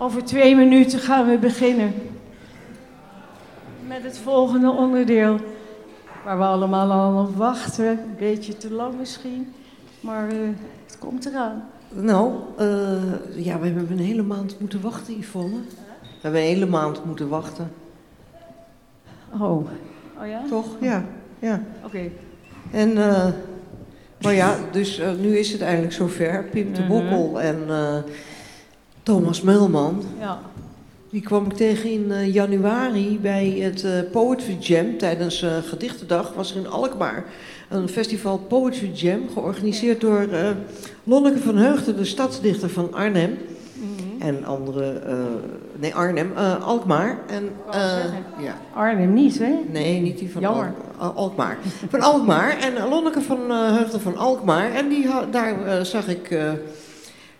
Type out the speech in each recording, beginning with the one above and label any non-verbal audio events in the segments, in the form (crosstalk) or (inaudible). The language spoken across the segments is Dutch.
Over twee minuten gaan we beginnen. Met het volgende onderdeel. Waar we allemaal al op wachten. Een beetje te lang misschien. Maar uh, het komt eraan. Nou, uh, ja, we hebben een hele maand moeten wachten, Yvonne. We hebben een hele maand moeten wachten. Oh, oh ja? Toch? Ja, ja. Oké. En, uh, maar ja, dus nu is het eindelijk zover. Pim de Bokkel en Thomas Meulman. Ja. Die kwam ik tegen in uh, januari bij het uh, Poetry Jam. Tijdens uh, Gedichtendag was er in Alkmaar een festival Poetry Jam. Georganiseerd door Lonneke van Heugden, de stadsdichter van Arnhem. Mm -hmm. En andere, nee Arnhem, Alkmaar. En, ja. Arnhem niet, hè? Nee, niet die van Jammer. Al Alkmaar. van Alkmaar. En Lonneke van Heugden van Alkmaar. En die, daar zag ik...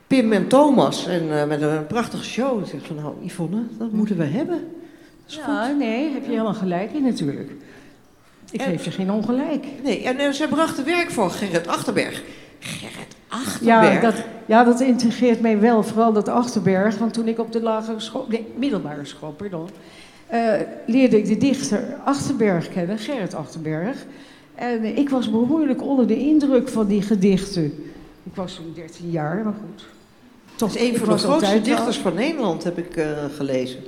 Pim en Thomas. En uh, met een prachtige show. Ik zeg van, nou Yvonne, dat moeten we hebben. Dat ja, goed. nee, heb je helemaal gelijk in natuurlijk. Ik geef je geen ongelijk. Nee, en uh, ze brachten werk voor Gerrit Achterberg. Gerrit Achterberg? Ja dat, ja, dat integreert mij wel, vooral dat Achterberg. Want toen ik op de lagere school, nee, middelbare school, pardon... Uh, leerde ik de dichter Achterberg kennen, Gerrit Achterberg. En ik was behoorlijk onder de indruk van die gedichten. Ik was toen 13 jaar, maar goed. Is een van de grootste dichters van Nederland, heb ik uh, gelezen.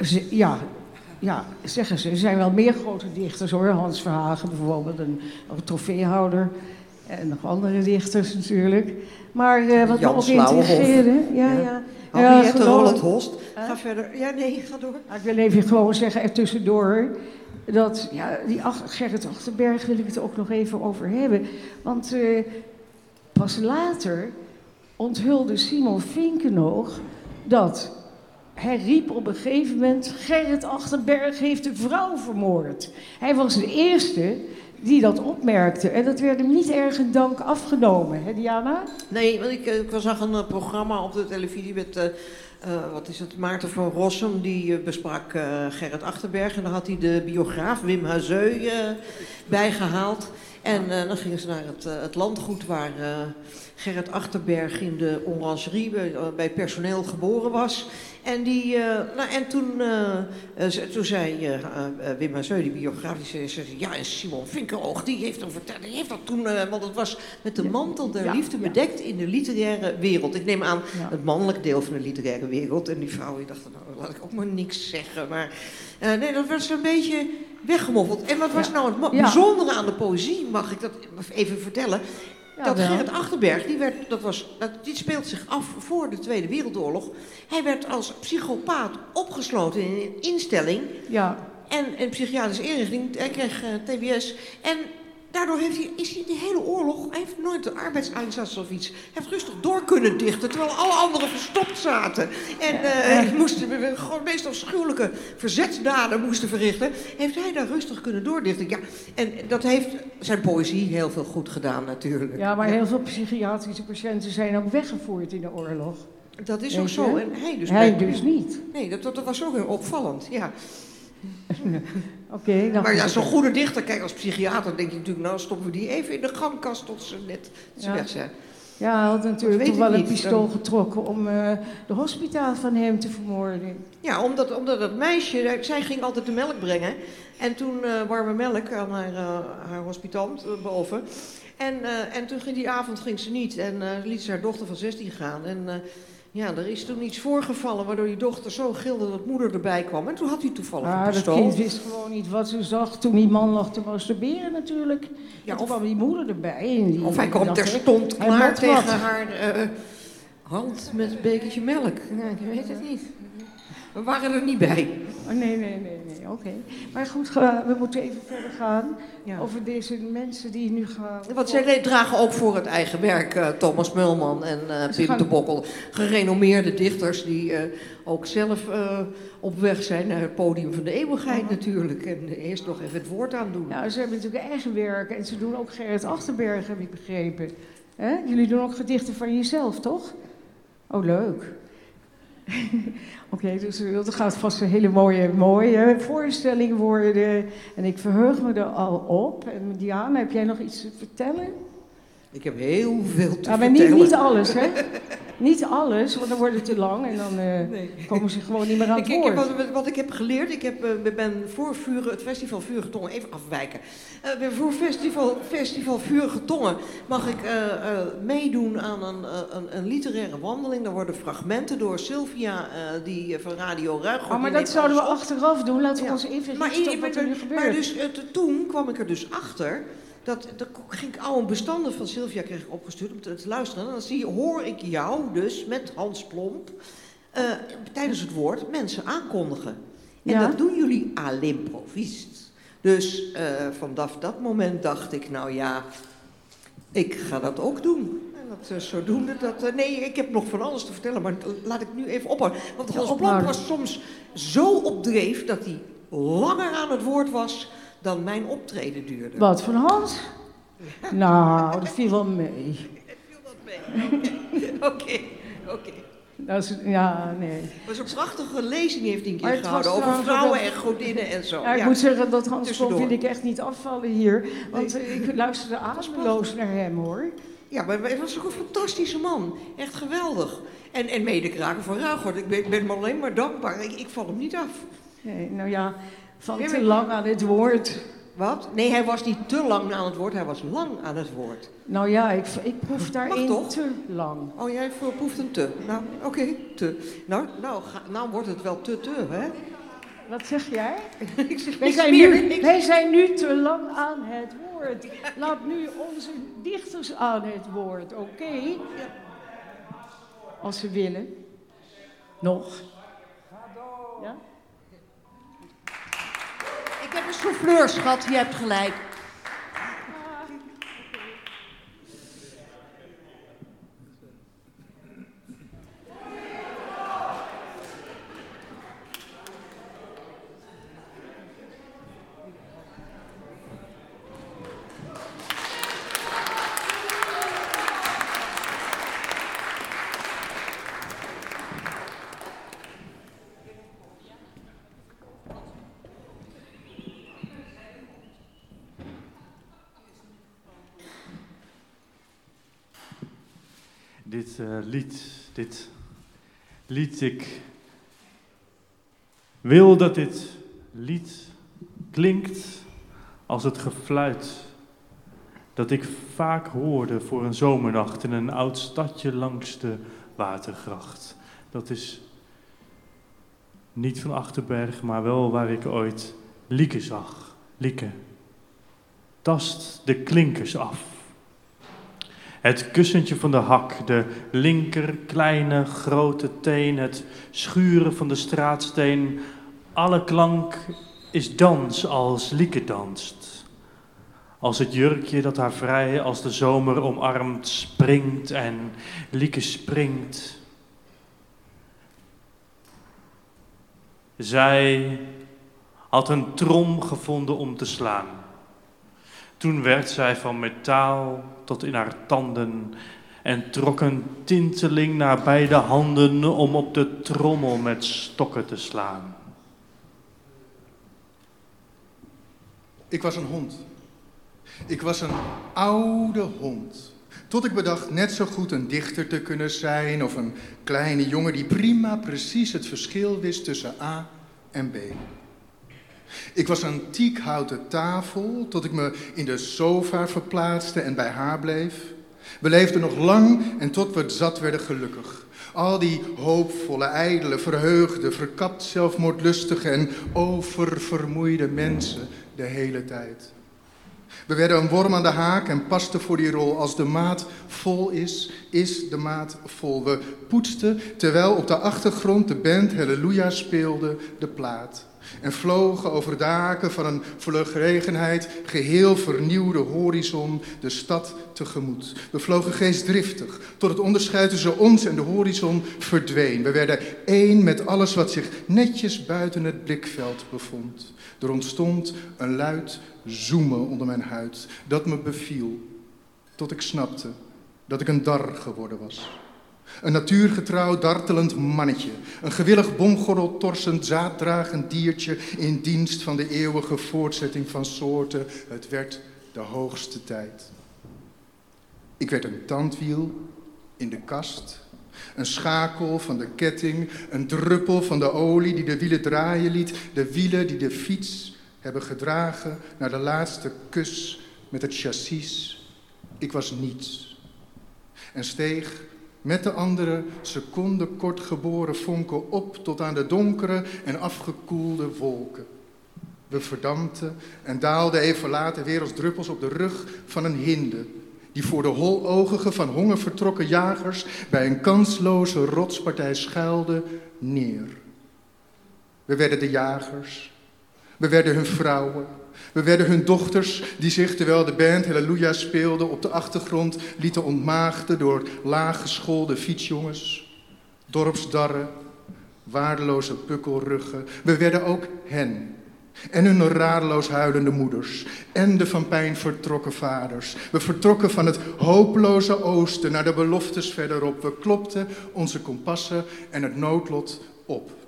Ze, ja, ja, zeggen ze. Er zijn wel meer grote dichters hoor. Hans Verhagen bijvoorbeeld, een, een trofeehouder. En nog andere dichters natuurlijk. Maar uh, wat Jan me ook intrigeerde... Ja, ja. ja. Henriette ja, Roland Host. Ga verder. Ja, nee, ga door. Ik wil even gewoon zeggen, er tussendoor... dat, ja, die Ach Gerrit Achterberg wil ik het ook nog even over hebben. Want uh, pas later onthulde Simon Vinkenoog dat hij riep op een gegeven moment: Gerrit Achterberg heeft een vrouw vermoord. Hij was de eerste die dat opmerkte. En dat werd hem niet erg in dank afgenomen, hè Diana? Nee, want ik, ik zag een uh, programma op de televisie met. Uh, uh, wat is het, Maarten van Rossum, die besprak Gerrit Achterberg. En dan had hij de biograaf Wim Hazeu bijgehaald. En dan gingen ze naar het, het landgoed waar Gerrit Achterberg in de orangerie bij, bij personeel geboren was. En, die, nou, en toen, toen zei Wim Hazeu, die biograaf, die zei, ja, en Simon Vinkeroog, die heeft dan verteld, die heeft dat toen, want het was met de mantel der ja, liefde ja. bedekt in de literaire wereld. Ik neem aan ja. het mannelijke deel van de literaire wereld. En die vrouw die dacht, nou, laat ik ook maar niks zeggen. Maar nee, dat was een beetje weggemoffeld. En wat was nou het bijzondere aan de poëzie, mag ik dat even vertellen? Ja, dat wel. Gerrit Achterberg, die, werd, dat was, dat, die speelt zich af voor de Tweede Wereldoorlog. Hij werd als psychopaat opgesloten in een instelling. Ja. En een psychiatrische inrichting. Hij kreeg uh, TBS. En daardoor heeft hij, is hij de hele oorlog, hij heeft nooit de arbeidseinsatz of iets, hij heeft rustig door kunnen dichten, terwijl alle anderen verstopt zaten. En uh, hij moest gewoon meest afschuwelijke verzetsdaden moesten verrichten, heeft hij daar rustig kunnen doordichten. Ja, en dat heeft zijn poëzie heel veel goed gedaan natuurlijk. Ja, maar heel veel psychiatrische patiënten zijn ook weggevoerd in de oorlog. Dat is ook zo. En hij dus, hij dus niet. Nee, dat, dat was ook heel opvallend, ja. (laughs) Oké. Okay, maar ja, zo'n goede dichter, kijk als psychiater denk je natuurlijk, nou stoppen we die even in de gangkast tot ze net ze ja. weg zijn. Ja, hij had natuurlijk toch wel een pistool getrokken om uh, de hospitaal van hem te vermoorden. Ja, omdat, omdat dat meisje, zij ging altijd de melk brengen. En toen uh, warme melk aan haar, uh, haar hospitant boven. En, en toen ging die avond ging ze niet en liet ze haar dochter van 16 gaan. En ja, er is toen iets voorgevallen waardoor die dochter zo gilde dat moeder erbij kwam. En toen had hij toevallig ah, een pistool. dat kind wist gewoon niet wat ze zag toen die man lag te masturberen natuurlijk. Ja, of kwam die moeder erbij. En die of hij kwam terstond klaar tegen wat. haar uh, hand met een bekertje melk. Ja, ik weet het niet. We waren er niet bij. Oh, nee, nee, nee, nee. oké. Okay. Maar goed, we moeten even verder gaan ja. over deze mensen die nu gaan... Want zij dragen ook voor het eigen werk uh, Thomas Mulman en uh, Pim gaan... de Bokkel. Gerenommeerde dichters die uh, ook zelf op weg zijn naar het podium van de eeuwigheid natuurlijk. En eerst nog even het woord aan doen. Nou, ze hebben natuurlijk eigen werk en ze doen ook Gerrit Achterberg, heb ik begrepen. Hè? Jullie doen ook gedichten van jezelf, toch? Oh, leuk. (laughs) Oké, okay, dus dat gaat vast een hele mooie, mooie voorstelling worden. En ik verheug me er al op. En Diana, heb jij nog iets te vertellen? Ik heb heel veel te ja, maar vertellen. Niet, niet alles, hè? (laughs) Niet alles, want dan wordt het te lang en dan uh, komen ze gewoon niet meer aan het ik, woord. Ik heb, wat, wat, ik heb geleerd, ik heb, uh, ben voor vuren, het festival Vurige Tongen, even afwijken. Uh, voor festival, festival Vurige Tongen mag ik meedoen aan een, een, een, literaire wandeling. Daar worden fragmenten door Sylvia, die van Radio Ruig. Oh, maar dat zouden we achteraf doen. Laten we ja. ons even maar, in, wat er nu gebeurt. Maar dus, toen kwam ik er dus achter dat, dat ging ik oude bestanden van Sylvia kreeg ik opgestuurd om te, te, luisteren. En dan zie, hoor ik jou dus met Hans Plomp uh, tijdens het woord mensen aankondigen. En dat doen jullie à l'improvist. Dus uh, vanaf dat moment dacht ik, nou ja, ik ga dat ook doen. En dat uh, zodoende dat... nee, ik heb nog van alles te vertellen, maar laat ik nu even ophouden. Want Hans ja, Plomp was soms zo op dreef dat hij langer aan het woord was dan mijn optreden duurde. Wat, van Hans? Nou, dat viel wel mee. (laughs) Het viel wat mee, oké, oké. Dat is, ja, nee. Het was een prachtige lezing heeft hij een keer gehouden over vrouwen en godinnen en zo. Ja, ik moet zeggen dat Hans Klomp vind ik echt niet afvallen hier. Want nee. ik luisterde ademloos naar hem hoor. Ja, maar hij was ook een fantastische man. Echt geweldig. En, en medekraker van Ruigoort. Ik ben, ben me alleen maar dankbaar. Ik, ik val hem niet af. Nee, nou ja, van te lang aan het woord. Wat? Nee, hij was niet te lang aan het woord, hij was lang aan het woord. Nou ja, ik, ik proef daarin te lang. Oh, jij proeft een te. Nou, oké, te. Nou, nou, ga, nou wordt het wel te te, hè? Wat zeg jij? (laughs) ik zeg wij, zijn nu, wij zijn nu te lang aan het woord. Laat nu onze dichters aan het woord, oké? Ja. Als ze willen. Nog. Ja? Ik heb een souffleur, schat. Je hebt gelijk. dit uh, lied, dit lied, ik wil dat dit lied klinkt als het gefluit dat ik vaak hoorde voor een zomernacht in een oud stadje langs de watergracht. Dat is niet van Achterberg, maar wel waar ik ooit Lieke zag. Lieke, tast de klinkers af. Het kussentje van de hak, de linker kleine grote teen, het schuren van de straatsteen. Alle klank is dans als Lieke danst. Als het jurkje dat haar vrij als de zomer omarmt springt en Lieke springt. Zij had een trom gevonden om te slaan. Toen werd zij van metaal tot in haar tanden en trok een tinteling naar beide handen om op de trommel met stokken te slaan. Ik was een hond. Ik was een oude hond. Tot ik bedacht net zo goed een dichter te kunnen zijn of een kleine jongen die prima precies het verschil wist tussen A en B. Ik was een tiekhouten tafel tot ik me in de sofa verplaatste en bij haar bleef. We leefden nog lang en tot we zat werden gelukkig. Al die hoopvolle, ijdele, verheugde, verkapt zelfmoordlustige en oververmoeide mensen de hele tijd. We werden een worm aan de haak en pasten voor die rol. Als de maat vol is, is de maat vol. We poetsten terwijl op de achtergrond de band Halleluja speelde de plaat en vlogen over daken van een vlugregenheid, geheel vernieuwde horizon, de stad tegemoet. We vlogen geestdriftig, tot het onderscheid tussen ons en de horizon verdween. We werden één met alles wat zich netjes buiten het blikveld bevond. Er ontstond een luid zoemen onder mijn huid, dat me beviel, tot ik snapte dat ik een dar geworden was. Een natuurgetrouw dartelend mannetje. Een gewillig bomgordel torsend zaaddragend diertje in dienst van de eeuwige voortzetting van soorten. Het werd de hoogste tijd. Ik werd een tandwiel in de kast. Een schakel van de ketting, een druppel van de olie die de wielen draaien liet, de wielen die de fiets hebben gedragen naar de laatste kus met het chassis. Ik was niets. En steeg met de andere seconde kort geboren vonken op tot aan de donkere en afgekoelde wolken. We verdampten en daalden even later weer als druppels op de rug van een hinde, die voor de hologige van honger vertrokken jagers bij een kansloze rotspartij schuilde, neer. We werden de jagers, we werden hun vrouwen, we werden hun dochters die zich, terwijl de band Halleluja speelde, op de achtergrond lieten ontmaagden door laaggeschoolde fietsjongens, dorpsdarren, waardeloze pukkelruggen. We werden ook hen. En hun radeloos huilende moeders. En de van pijn vertrokken vaders. We vertrokken van het hopeloze oosten naar de beloftes verderop. We klopten onze kompassen en het noodlot op.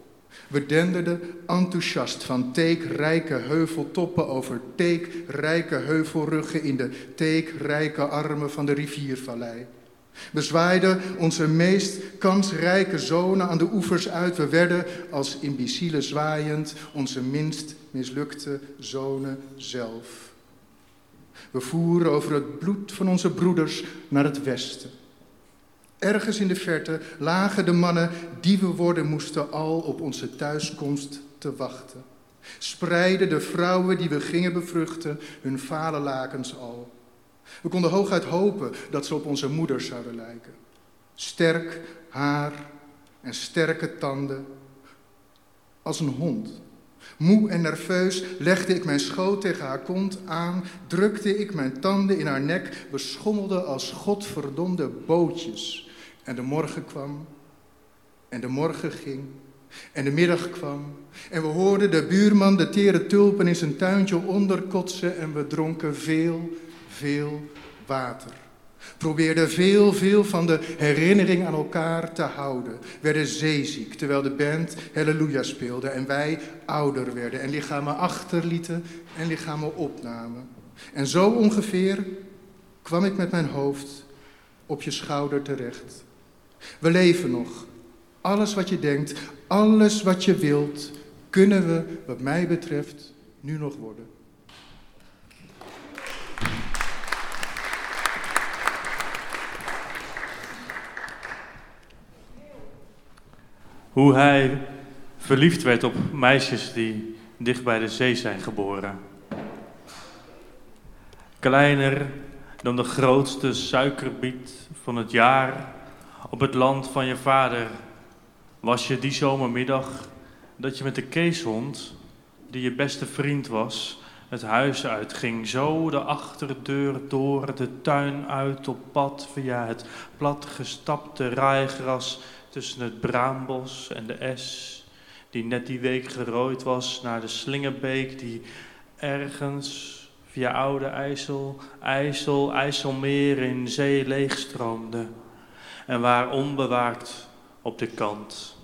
We denderden enthousiast van teekrijke heuveltoppen over teekrijke heuvelruggen in de teekrijke armen van de riviervallei. We zwaaiden onze meest kansrijke zonen aan de oevers uit. We werden als imbecielen zwaaiend onze minst mislukte zonen zelf. We voeren over het bloed van onze broeders naar het westen. Ergens in de verte lagen de mannen die we worden moesten al op onze thuiskomst te wachten. Spreiden de vrouwen die we gingen bevruchten hun vale lakens al. We konden hooguit hopen dat ze op onze moeders zouden lijken. Sterk haar en sterke tanden. Als een hond. Moe en nerveus legde ik mijn schoot tegen haar kont aan, drukte ik mijn tanden in haar nek, we schommelden als godverdomde bootjes. En de morgen kwam, en de morgen ging, en de middag kwam, en we hoorden de buurman de tere tulpen in zijn tuintje onderkotsen en we dronken veel, veel water. Probeerden veel, veel van de herinnering aan elkaar te houden. Werden zeeziek terwijl de band Halleluja speelde en wij ouder werden en lichamen achterlieten en lichamen opnamen. En zo ongeveer kwam ik met mijn hoofd op je schouder terecht. We leven nog. Alles wat je denkt, alles wat je wilt, kunnen we, wat mij betreft, nu nog worden. Hoe hij verliefd werd op meisjes die dicht bij de zee zijn geboren. Kleiner dan de grootste suikerbiet van het jaar op het land van je vader was je die zomermiddag dat je met de keeshond, die je beste vriend was, het huis uitging. Zo de achterdeur door, de tuin uit op pad via het platgestapte raaigras tussen het braambos en de es, die net die week gerooid was naar de slingerbeek die ergens via Oude IJssel, IJssel, IJsselmeer in zee leegstroomde. En waar onbewaakt op de kant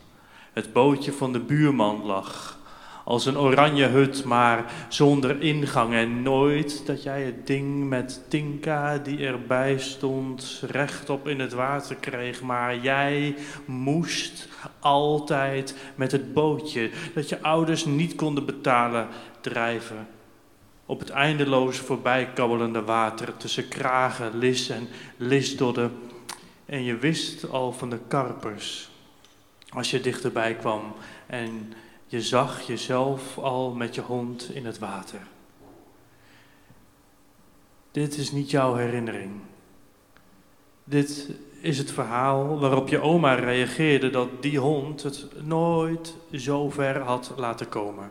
het bootje van de buurman lag, als een oranje hut, maar zonder ingang. En nooit dat jij het ding met Tinka die erbij stond rechtop in het water kreeg. Maar jij moest altijd met het bootje dat je ouders niet konden betalen drijven. Op het eindeloos voorbijkabbelende water tussen kragen, lis en lisdodden. En je wist al van de karpers als je dichterbij kwam en je zag jezelf al met je hond in het water. Dit is niet jouw herinnering. Dit is het verhaal waarop je oma reageerde dat die hond het nooit zo ver had laten komen.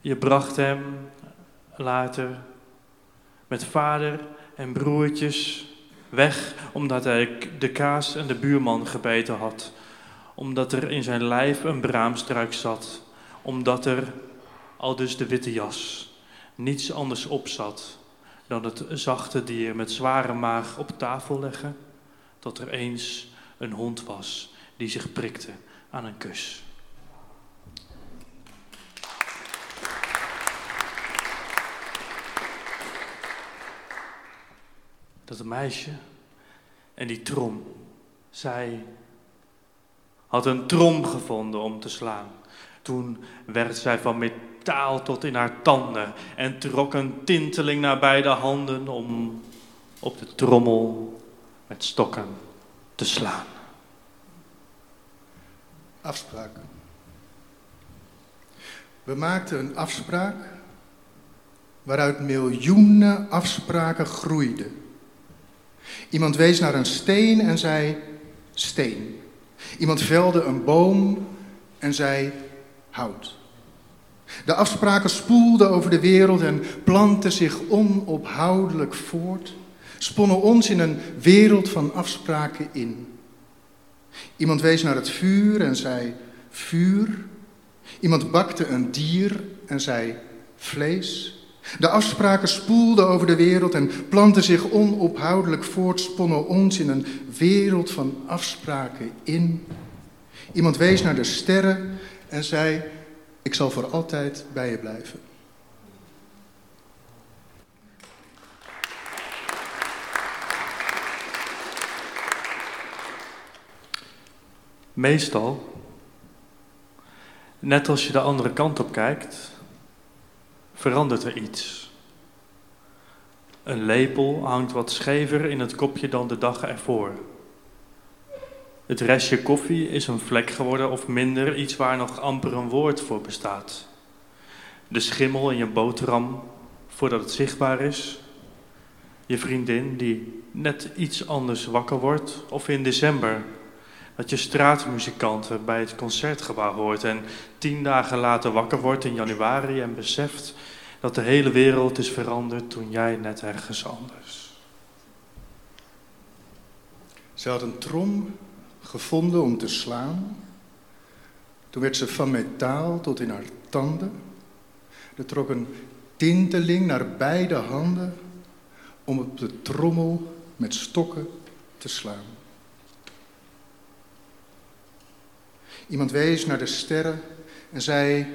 Je bracht hem later met vader en broertjes weg omdat hij de kaas en de buurman gebeten had omdat er in zijn lijf een braamstruik zat, omdat er, al dus de witte jas, niets anders op zat dan het zachte dier met zware maag op tafel leggen, dat er eens een hond was die zich prikte aan een kus. Dat meisje En die trom, zij had een trom gevonden om te slaan. Toen werd zij van metaal tot in haar tanden en trok een tinteling naar beide handen om op de trommel met stokken te slaan. Afspraak. We maakten een afspraak waaruit miljoenen afspraken groeiden. Iemand wees naar een steen en zei steen. Iemand velde een boom en zei hout. De afspraken spoelden over de wereld en planten zich onophoudelijk voort, sponnen ons in een wereld van afspraken in. Iemand wees naar het vuur en zei vuur. Iemand bakte een dier en zei vlees. De afspraken spoelden over de wereld en planten zich onophoudelijk voort, sponnen ons in een wereld van afspraken in. Iemand wees naar de sterren en zei: Ik zal voor altijd bij je blijven. Meestal, net als je de andere kant op kijkt, verandert er iets. Een lepel hangt wat schever in het kopje dan de dag ervoor. Het restje koffie is een vlek geworden of minder, iets waar nog amper een woord voor bestaat. De schimmel in je boterham voordat het zichtbaar is. Je vriendin die net iets anders wakker wordt, of in december dat je straatmuzikanten bij het concertgebouw hoort en tien dagen later wakker wordt in januari en beseft dat de hele wereld is veranderd toen jij net ergens anders. Ze had een trom gevonden om te slaan. Toen werd ze van metaal tot in haar tanden. Er trok een tinteling naar beide handen om op de trommel met stokken te slaan. Iemand wees naar de sterren en zei: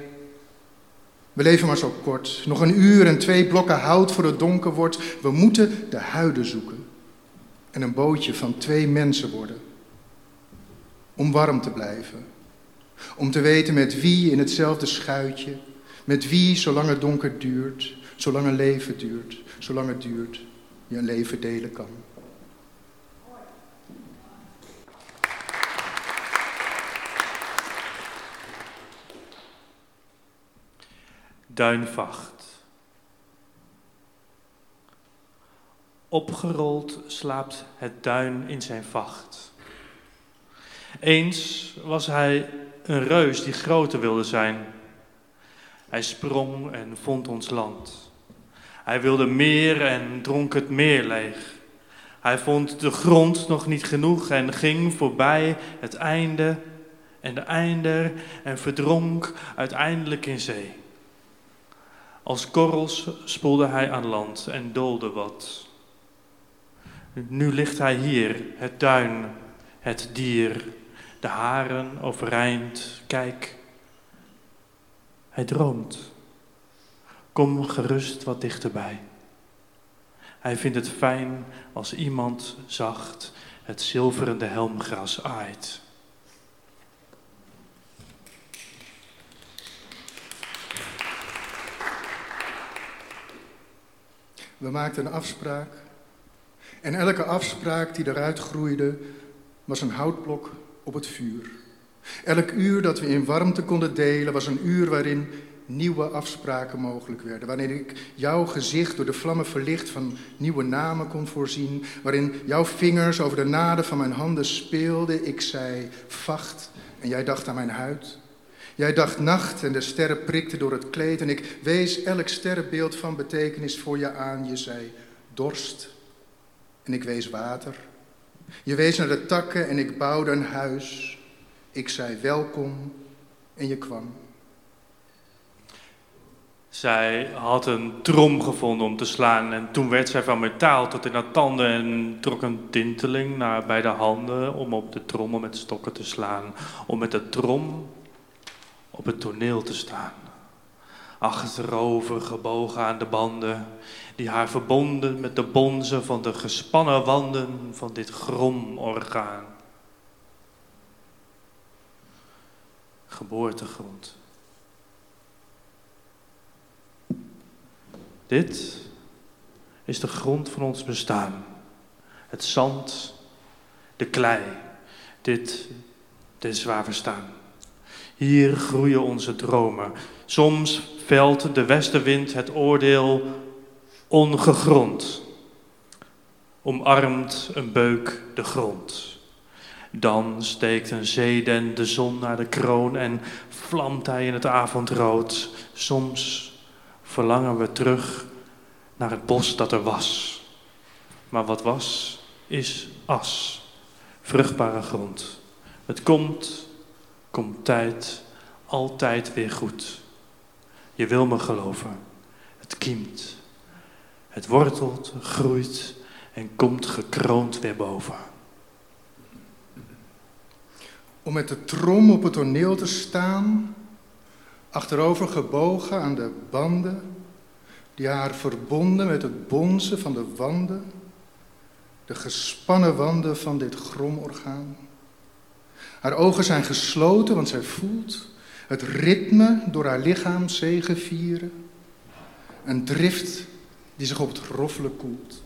We leven maar zo kort. Nog een uur en twee blokken hout voor het donker wordt. We moeten de huiden zoeken en een bootje van twee mensen worden. Om warm te blijven. Om te weten met wie in hetzelfde schuitje. Met wie zolang het donker duurt, zolang een leven duurt, zolang het duurt, je een leven delen kan. Duinvacht. Opgerold slaapt het duin in zijn vacht. Eens was hij een reus die groter wilde zijn. Hij sprong en vond ons land. Hij wilde meer en dronk het meer leeg. Hij vond de grond nog niet genoeg en ging voorbij het einde en de einder en verdronk uiteindelijk in zee. Als korrels spoelde hij aan land en doolde wat. Nu ligt hij hier, het duin, het dier, de haren overeind. Kijk, hij droomt. Kom gerust wat dichterbij. Hij vindt het fijn als iemand zacht het zilverende helmgras aait. We maakten een afspraak. En elke afspraak die eruit groeide, was een houtblok op het vuur. Elk uur dat we in warmte konden delen, was een uur waarin nieuwe afspraken mogelijk werden. Waarin ik jouw gezicht door de vlammen verlicht van nieuwe namen kon voorzien. Waarin jouw vingers over de naden van mijn handen speelden. Ik zei vacht en jij dacht aan mijn huid. Jij dacht nacht en de sterren prikten door het kleed en ik wees elk sterrenbeeld van betekenis voor je aan. Je zei dorst en ik wees water. Je wees naar de takken en ik bouwde een huis. Ik zei welkom en je kwam. Zij had een trom gevonden om te slaan en toen werd zij van metaal tot in haar tanden en trok een tinteling naar beide handen om op de trommel met stokken te slaan. Om met de trom op het toneel te staan. achterover gebogen aan de banden, die haar verbonden met de bonzen van de gespannen wanden van dit gromorgaan. Geboortegrond. Dit is de grond van ons bestaan. Het zand, de klei, dit, dit is waar we staan. Hier groeien onze dromen. Soms velt de westenwind het oordeel ongegrond. Omarmt een beuk de grond. Dan steekt een zeeden de zon naar de kroon en vlamt hij in het avondrood. Soms verlangen we terug naar het bos dat er was. Maar wat was, is as, vruchtbare grond. Het komt, komt tijd, altijd weer goed. Je wil me geloven. Het kiemt. Het wortelt, groeit en komt gekroond weer boven. Om met de trom op het toneel te staan, achterover gebogen aan de banden, die haar verbonden met het bonzen van de wanden, de gespannen wanden van dit gromorgaan. Haar ogen zijn gesloten, want zij voelt het ritme door haar lichaam zegevieren. Een drift die zich op het roffelen koelt.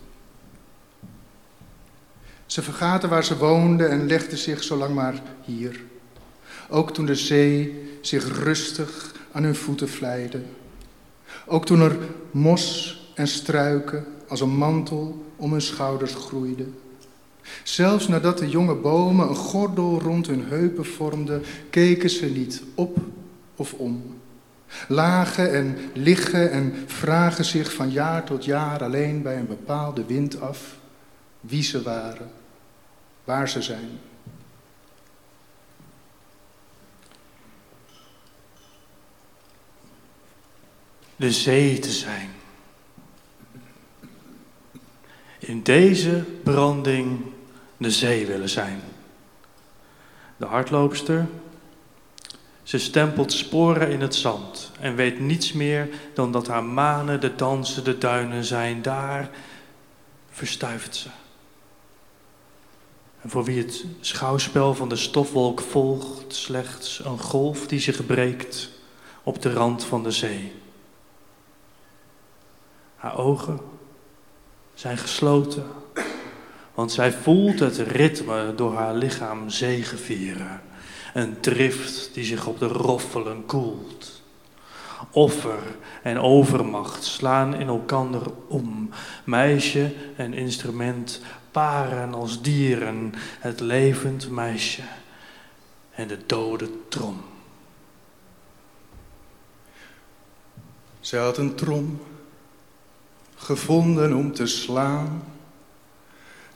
Ze vergaten waar ze woonden en legden zich zolang maar hier. Ook toen de zee zich rustig aan hun voeten vlijde. Ook toen er mos en struiken als een mantel om hun schouders groeiden. Zelfs nadat de jonge bomen een gordel rond hun heupen vormden, keken ze niet op of om. Lagen en liggen en vragen zich van jaar tot jaar alleen bij een bepaalde wind af wie ze waren, waar ze zijn. De zee te zijn. In deze branding de zee willen zijn. De hardloopster, ze stempelt sporen in het zand en weet niets meer dan dat haar manen de dansende duinen zijn. Daar verstuift ze. En voor wie het schouwspel van de stofwolk volgt, slechts een golf die zich breekt op de rand van de zee. Haar ogen zijn gesloten, want zij voelt het ritme door haar lichaam zegevieren. Een drift die zich op de roffelen koelt. Offer en overmacht slaan in elkander om. Meisje en instrument paren als dieren. Het levend meisje en de dode trom. Zij had een trom gevonden om te slaan.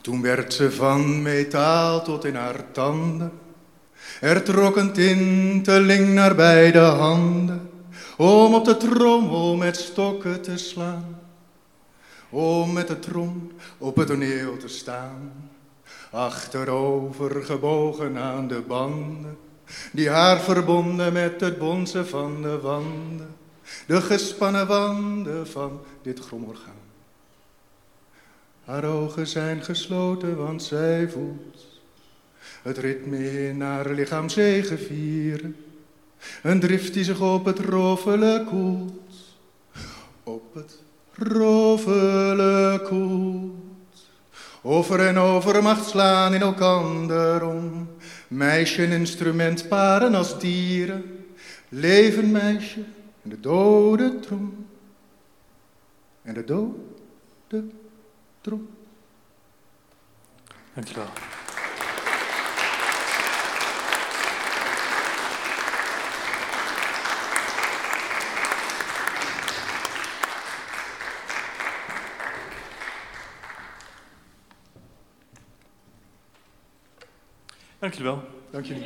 Toen werd ze van metaal tot in haar tanden. Er trok een tinteling naar beide handen, om op de trommel met stokken te slaan. Om met de trom op het toneel te staan, achterover gebogen aan de banden, die haar verbonden met het bonzen van de wanden, de gespannen wanden van dit gromorgaan. Haar ogen zijn gesloten, want zij voelt het ritme in haar lichaam zegevieren. Een drift die zich op het roffelen koelt, op het roffelen koelt. Over en over macht slaan in elkander om, meisje en instrument paren als dieren, leven meisje en de dode trom. En de dode trom. Dankjewel. Dankjewel. Dank jullie.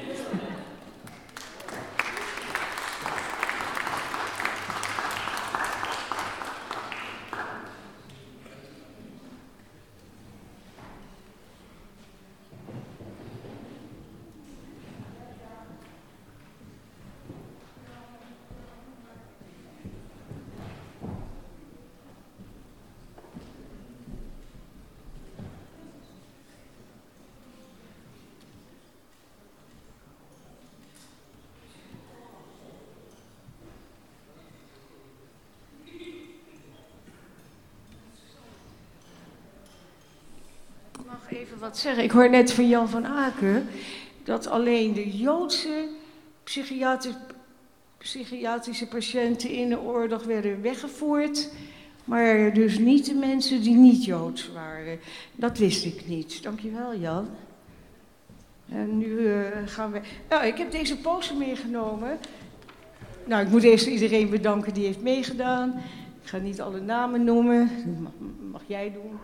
Wat zeggen. Ik hoor net van Jan van Aken dat alleen de Joodse psychiatrische, patiënten in de oorlog werden weggevoerd. Maar dus niet de mensen die niet Joods waren. Dat wist ik niet. Dankjewel, Jan. En nu eh, gaan we. Nou, ik heb deze poster meegenomen. Nou, ik moet eerst iedereen bedanken die heeft meegedaan. Ik ga niet alle namen noemen. Dat mag jij doen.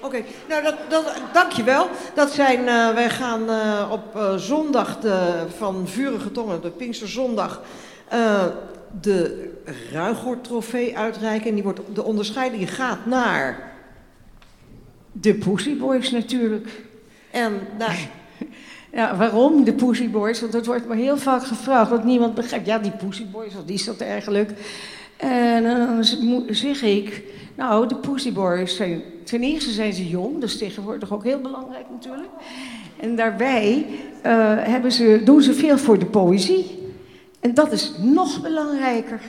Oké, nou dat, dat, dankjewel. Dat zijn, uh, wij gaan uh, op uh, zondag de, van Vurige Tongen, de Pinksterzondag, de Ruigoort trofee uitreiken. En die wordt, de onderscheiding gaat naar... De Pussy Boys natuurlijk. En nou, (laughs) ja, waarom de Pussy Boys? Want dat wordt me heel vaak gevraagd, want niemand begrijpt. Ja, die Pussy Boys, wat is dat eigenlijk? En dan zeg ik, nou, de Pussy Boys zijn, ten eerste zijn ze jong, dat is tegenwoordig ook heel belangrijk natuurlijk. En daarbij uh, hebben ze, doen ze veel voor de poëzie. En dat is nog belangrijker.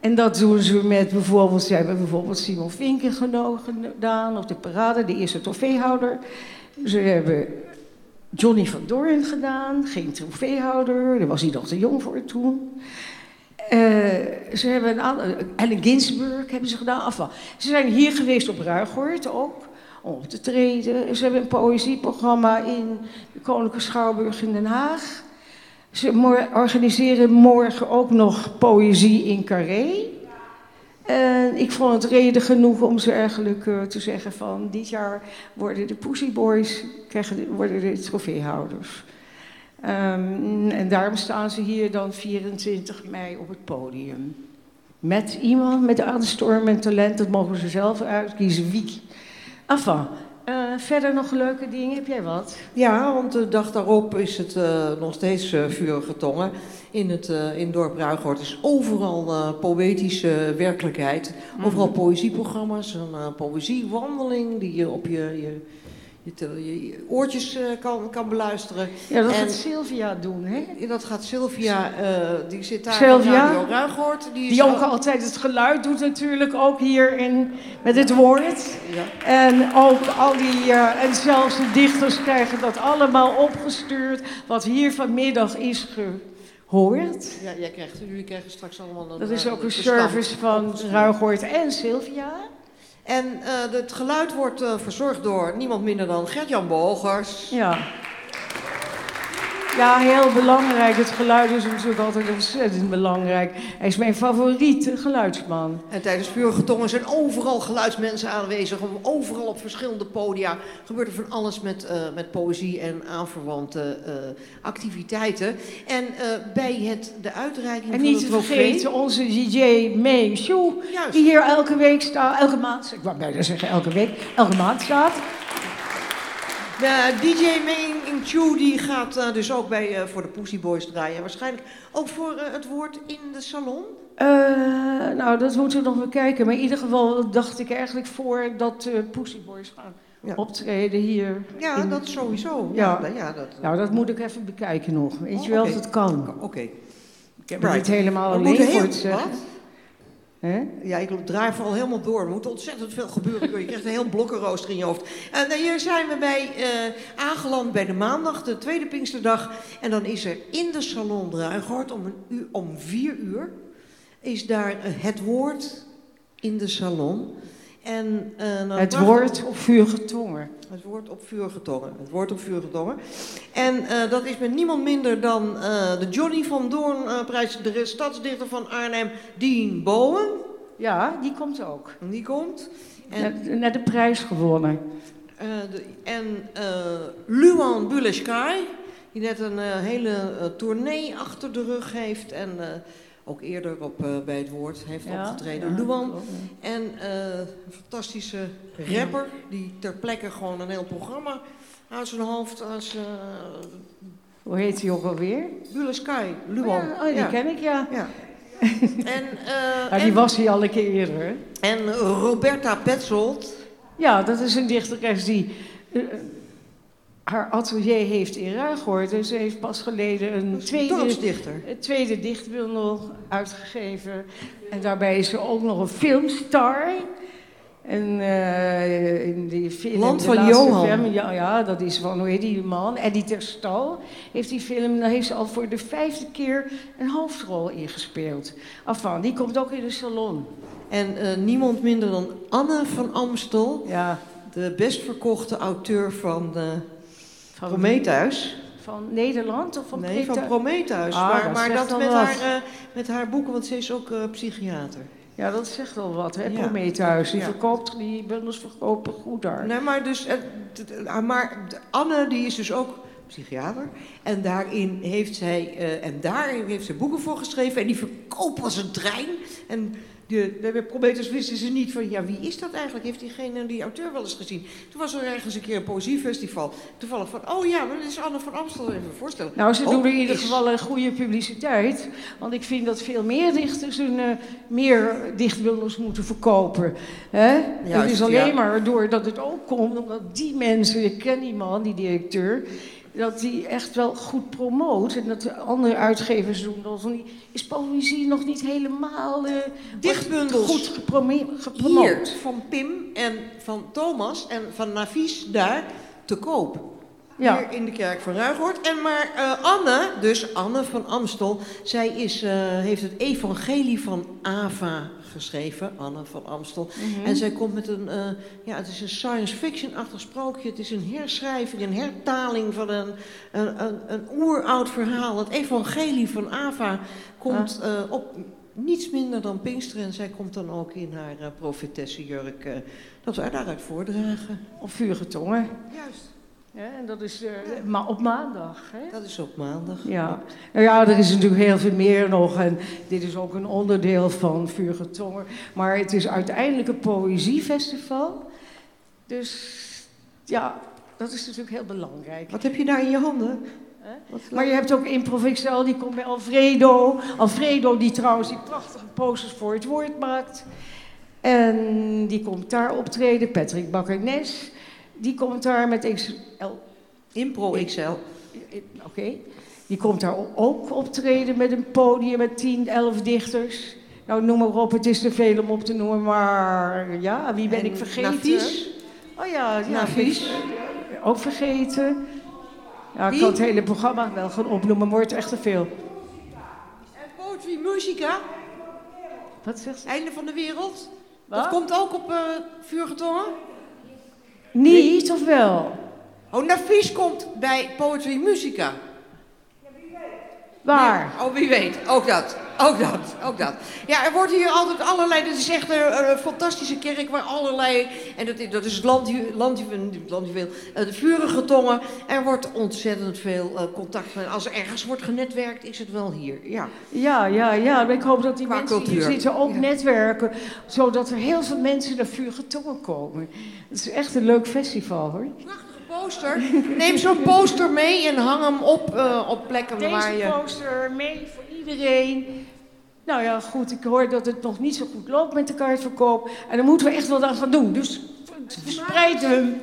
En dat doen ze met bijvoorbeeld, ze hebben bijvoorbeeld Simon Vinken gedaan, of de Parade, de eerste trofeehouder. Ze hebben Johnny van Doorn gedaan, geen trofeehouder, daar was hij nog te jong voor toen. Uh, ze hebben een Ellen Ginsberg hebben ze gedaan. Afval. Ze zijn hier geweest op Ruigoort ook, om op te treden. Ze hebben een poëzieprogramma in de Koninklijke Schouwburg in Den Haag. Ze organiseren morgen ook nog poëzie in Carré. En ik vond het reden genoeg om ze eigenlijk uh, te zeggen van dit jaar worden de Pussy Boys krijgen, worden de trofeehouders. Um, en daarom staan ze hier dan 24 mei op het podium. Met iemand met ademstorm en talent, dat mogen ze zelf uitkiezen wie. Enfin, uh, verder nog leuke dingen, heb jij wat? Ja, want de dag daarop is het uh, nog steeds uh, vurige tongen. In het, in dorp Ruigoort is overal poëtische werkelijkheid. Mm. Overal poëzieprogramma's, een poëziewandeling die je op je, je je, je oortjes uh, kan, kan beluisteren. Ja, dat en, gaat Sylvia doen, hè? Dat gaat Sylvia, uh, die zit daar Sylvia, Radio Ruigoort. Die, die ook al... altijd het geluid doet natuurlijk, ook hier in, met het woord. Ja. En ook al die, uh, en zelfs de dichters krijgen dat allemaal opgestuurd, wat hier vanmiddag is gehoord. Ja, jij krijgt, jullie krijgen straks allemaal een Dat is ook een service van Ruigoort en Sylvia. En uh, het geluid wordt uh, verzorgd door niemand minder dan Gert-Jan Bogers. Ja. Ja, heel belangrijk. Het geluid is natuurlijk altijd ontzettend belangrijk. Hij is mijn favoriete geluidsman. En tijdens Vurige Tongen zijn overal geluidsmensen aanwezig. Overal op verschillende podia gebeurt er van alles met, uh, met poëzie en aanverwante uh, activiteiten. En uh, bij het, de uitreiking en van niet de te vergeten onze DJ May Sjoe, die hier elke week staat, elke maand, ik wou bijna zeggen elke week, elke maand staat. De DJ Ming Chu die gaat uh, dus ook bij, uh, voor de Pussy Boys draaien. Waarschijnlijk ook voor uh, het woord in de salon? nou, dat moeten we nog bekijken. Maar in ieder geval dacht ik eigenlijk voor dat de Pussy Boys gaan ja. optreden hier. Ja, in... dat sowieso. Ja. Ja, ja, dat... Nou, dat moet ik even bekijken nog. Weet oh, je wel okay. of het kan? Oké. Okay. Ik heb right. het niet helemaal alleen voor het zeggen. Ja, ik draai vooral helemaal door. Er moet ontzettend veel gebeuren. Je krijgt een heel blokkenrooster in je hoofd. En hier zijn we bij uh, aangeland bij de maandag, de tweede Pinksterdag. En dan is er in de salon Druigoort om, om vier uur... is daar het woord in de salon. En, uh, het woord op vuur getongen. Het woord op vuur getongen. Het woord op vuur getongen. En uh, dat is met niemand minder dan uh, de Johnny van Doorn prijs, de stadsdichter van Arnhem, Dean Bowen. Ja, die komt ook. En die komt. En, net, net de prijs gewonnen. De, en Luan Buleskai, die net een hele tournee achter de rug heeft en ook eerder op, uh, bij het woord heeft ja, opgetreden. Ja, Luan. En uh, een fantastische rapper die ter plekke gewoon een heel programma aan zijn hoofd. Als, uh, Hoe heet hij ook alweer? Bule Sky, Luan. Oh, die ken ik, ja. ja. (laughs) en, nou, die en, was hij al een keer eerder. En Roberta Petzold. Ja, dat is een dichteres die haar atelier heeft in Ruigoord. En ze heeft pas geleden een tweede, een tweede dichtbundel uitgegeven. En daarbij is ze ook nog een filmstar. En eh, in die film... Land van Johan. film, ja, ja, dat is van, hoe heet die man? Eddie Terstal heeft die film, daar heeft ze al voor de vijfde keer een hoofdrol ingespeeld. Enfin, die komt ook in de salon. En eh, niemand minder dan Anne van Amstel, Ja, de best verkochte auteur van eh van, Prometheus. van Nederland of van nee, van Prometheus. Ah, maar dat maar dat met haar, eh, met haar boeken, want ze is ook eh, psychiater. Ja, dat zegt al wat, hè, Ja. Prometheus. Die, Ja. verkoopt, die bundels verkopen goed daar. Nee, maar dus, eh, ah, maar Anne die is dus ook psychiater. En daarin heeft zij, en daar heeft ze boeken voor geschreven. En die verkopen als een trein. En de, de, bij Prometheus wisten ze niet van, ja, wie is dat eigenlijk? Heeft diegene die auteur wel eens gezien? Toen was er ergens een keer een poëziefestival. Toevallig van, oh ja, maar dat is Anne van Amstel, even voorstellen. Nou, ze Oh, doen in ieder geval een goede publiciteit. Want ik vind dat veel meer dichters hun, eh, meer dichtbundels moeten verkopen. Hè? het is alleen ja. maar doordat het ook komt, omdat die mensen, ik ken die man, die directeur, dat die echt wel goed promoot. En dat de andere uitgevers doen dat niet. Is poëzie nog niet helemaal eh, Dichtbundels. goed gepromoot? Hier, van Pim en van Thomas en van Navies daar te koop. Ja. Hier in de kerk van Ruigoord. En maar eh, Anne, dus Anne van Amstel, zij is, eh, heeft het evangelie van Ava geschreven, Anne van Amstel. Mhm. En zij komt met een, eh, ja, het is een science fiction-achtig sprookje. Het is een herschrijving, een hertaling van een, een, een, een oeroud verhaal. Het evangelie van Ava komt Ah. eh, op niets minder dan Pinksteren. En zij komt dan ook in haar uh, profetessenjurk eh, dat wij daaruit voordragen. Op vurige tongen. Juist. Ja, en dat is eh, ma op maandag. Hè? Dat is op maandag. Ja. Nou ja, er is natuurlijk heel veel meer nog. En dit is ook een onderdeel van Vurige Tongen. Maar het is uiteindelijk een poëziefestival. Dus ja, dat is natuurlijk heel belangrijk. Wat heb je daar in je handen? Maar je hebt ook Improvixel, die komt bij Alfredo. Alfredo die trouwens die prachtige posters voor het woord maakt. En die komt daar optreden. Patrick Bakker-Nes, die komt daar met XL Impro XL. Oké. Die komt daar ook optreden met een podium met 10, 11 dichters. Nou, noem maar op, het is te veel om op te noemen, maar ja, wie ben En ik vergeten? Navies? Oh ja, ja Navies? Ook vergeten. Ja, ik kan het hele programma wel gaan opnoemen, maar wordt echt te veel. En Poetry Musica, Wat zegt ze? einde van de wereld. Wat? Dat komt ook op uh, Vuurgetongen? Niet, of wel? Oh, Navies komt bij Poetry Musica. Waar? Ja, oh, wie weet. Ook dat. Ook dat. Ook dat. Ja, er wordt hier altijd allerlei... Dit is echt een, een fantastische kerk waar allerlei... En dat, is- dat is het land, eh, de vurige tongen. Er wordt ontzettend veel eh, contact. Als er ergens wordt genetwerkt, is het wel hier. Ja. Ja, ja, ja. Ik hoop dat die Qua mensen hier zitten ook Ja. netwerken, zodat er heel veel mensen naar Vurige Tongen komen. Het is echt een leuk festival, hoor. Poster. Neem zo'n poster mee en hang hem op, eh, op plekken waar Deze je... poster mee voor iedereen. Nou ja, goed, ik hoor dat het nog niet zo goed loopt met de kaartverkoop. En daar moeten we echt wat aan gaan doen. Dus verspreid hem.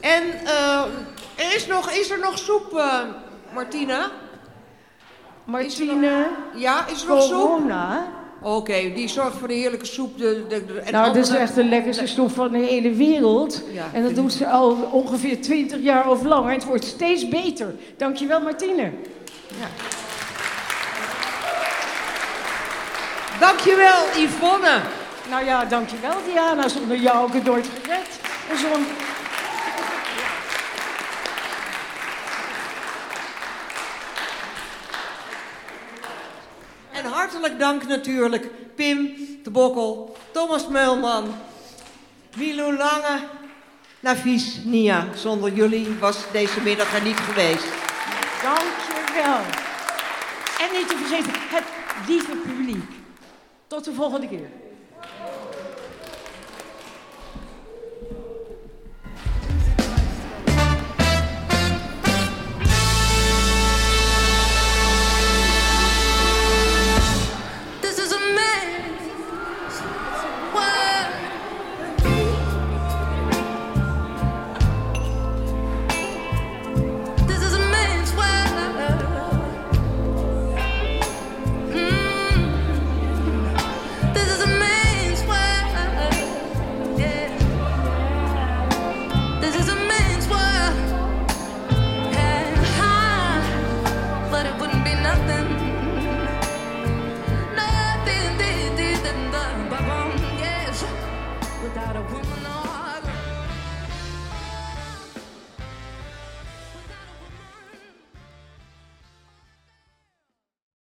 En eh, er is, nog, is er nog soep, eh, Martina? Martine, Ja, is er nog soep? corona. Oké, die zorgt voor de heerlijke soep. De, de, de- en Nou, dat is echt de lekkerste stof van de hele wereld. Ja, En dat doet ze al ongeveer 20 jaar of langer. Het wordt steeds beter. Dankjewel, Martine. Dankjewel, Yvonne. Nou ja, dankjewel, Diana. Zonder jou ook het nooit gered. En hartelijk dank natuurlijk Pim de Bokkel, Thomas Meulman, Milo Lange, Navies, Nia. Zonder jullie was deze middag er niet geweest. Dankjewel. En niet te vergeten, het lieve publiek. Tot de volgende keer.